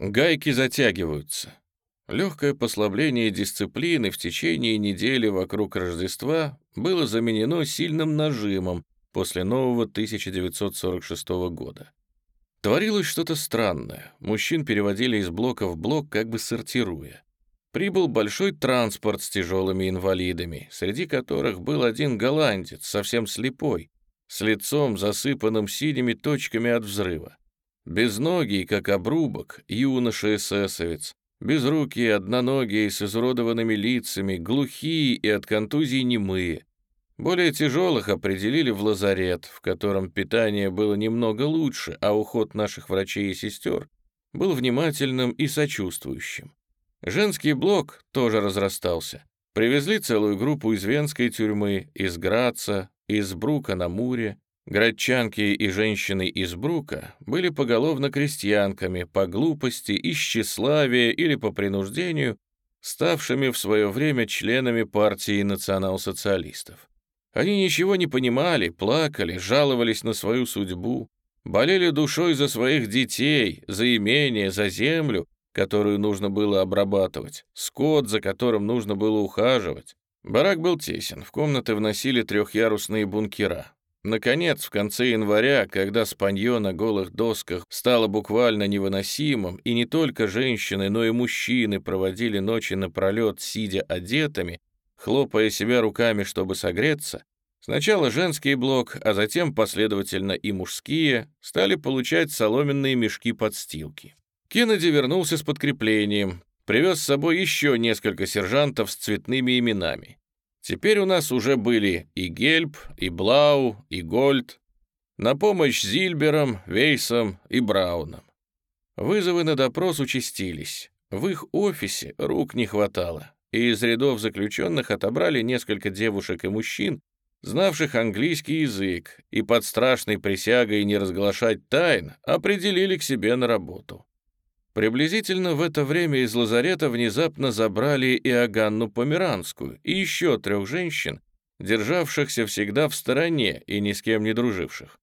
Гайки затягиваются. Легкое послабление дисциплины в течение недели вокруг Рождества было заменено сильным нажимом после нового 1946 года. Творилось что-то странное. Мужчин переводили из блока в блок, как бы сортируя. Прибыл большой транспорт с тяжелыми инвалидами, среди которых был один голландец, совсем слепой, с лицом, засыпанным синими точками от взрыва. Безногий, как обрубок, юноша-эсэсовец, безрукие, одноногие, с изуродованными лицами, глухие и от контузий немые. Более тяжелых определили в лазарет, в котором питание было немного лучше, а уход наших врачей и сестер был внимательным и сочувствующим. Женский блок тоже разрастался. Привезли целую группу из венской тюрьмы, из Граца, из Брука на Муре. Градчанки и женщины из Брука были поголовно крестьянками по глупости, из тщеславия или по принуждению, ставшими в свое время членами партии национал-социалистов. Они ничего не понимали, плакали, жаловались на свою судьбу, болели душой за своих детей, за имение, за землю, которую нужно было обрабатывать, скот, за которым нужно было ухаживать. Барак был тесен, в комнаты вносили трехъярусные бункера. Наконец, в конце января, когда спанье на голых досках стало буквально невыносимым, и не только женщины, но и мужчины проводили ночи напролет, сидя одетыми, хлопая себя руками, чтобы согреться, сначала женский блок, а затем последовательно и мужские, стали получать соломенные мешки-подстилки. Кеннеди вернулся с подкреплением, привез с собой еще несколько сержантов с цветными именами. Теперь у нас уже были и Гельб, и Блау, и Гольд. На помощь Зильберам, Вейсам и Браунам. Вызовы на допрос участились. В их офисе рук не хватало, и из рядов заключенных отобрали несколько девушек и мужчин, знавших английский язык, и под страшной присягой не разглашать тайн определили к себе на работу. Приблизительно в это время из лазарета внезапно забрали и Аганну Померанскую, и еще трех женщин, державшихся всегда в стороне и ни с кем не друживших.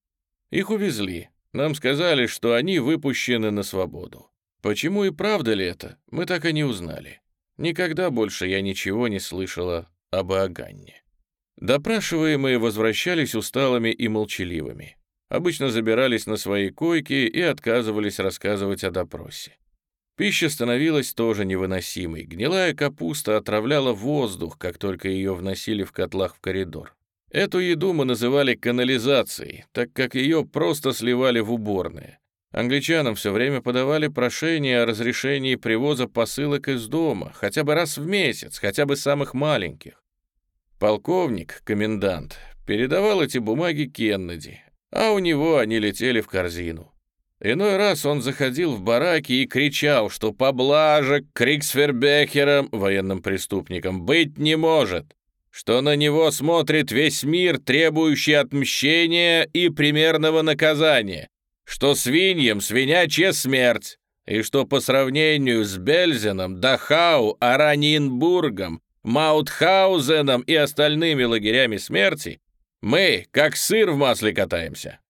Их увезли. Нам сказали, что они выпущены на свободу. Почему и правда ли это, мы так и не узнали. Никогда больше я ничего не слышала об Аганне. Допрашиваемые возвращались усталыми и молчаливыми обычно забирались на свои койки и отказывались рассказывать о допросе. Пища становилась тоже невыносимой. Гнилая капуста отравляла воздух, как только ее вносили в котлах в коридор. Эту еду мы называли канализацией, так как ее просто сливали в уборные. Англичанам все время подавали прошение о разрешении привоза посылок из дома, хотя бы раз в месяц, хотя бы самых маленьких. Полковник, комендант, передавал эти бумаги Кеннеди, а у него они летели в корзину. Иной раз он заходил в бараки и кричал, что поблажек Криксфербекерам, военным преступникам, быть не может, что на него смотрит весь мир, требующий отмщения и примерного наказания, что свиньям свинячья смерть, и что по сравнению с Бельзеном, Дахау, Аранинбургом, Маутхаузеном и остальными лагерями смерти мы, как сыр в масле, катаемся.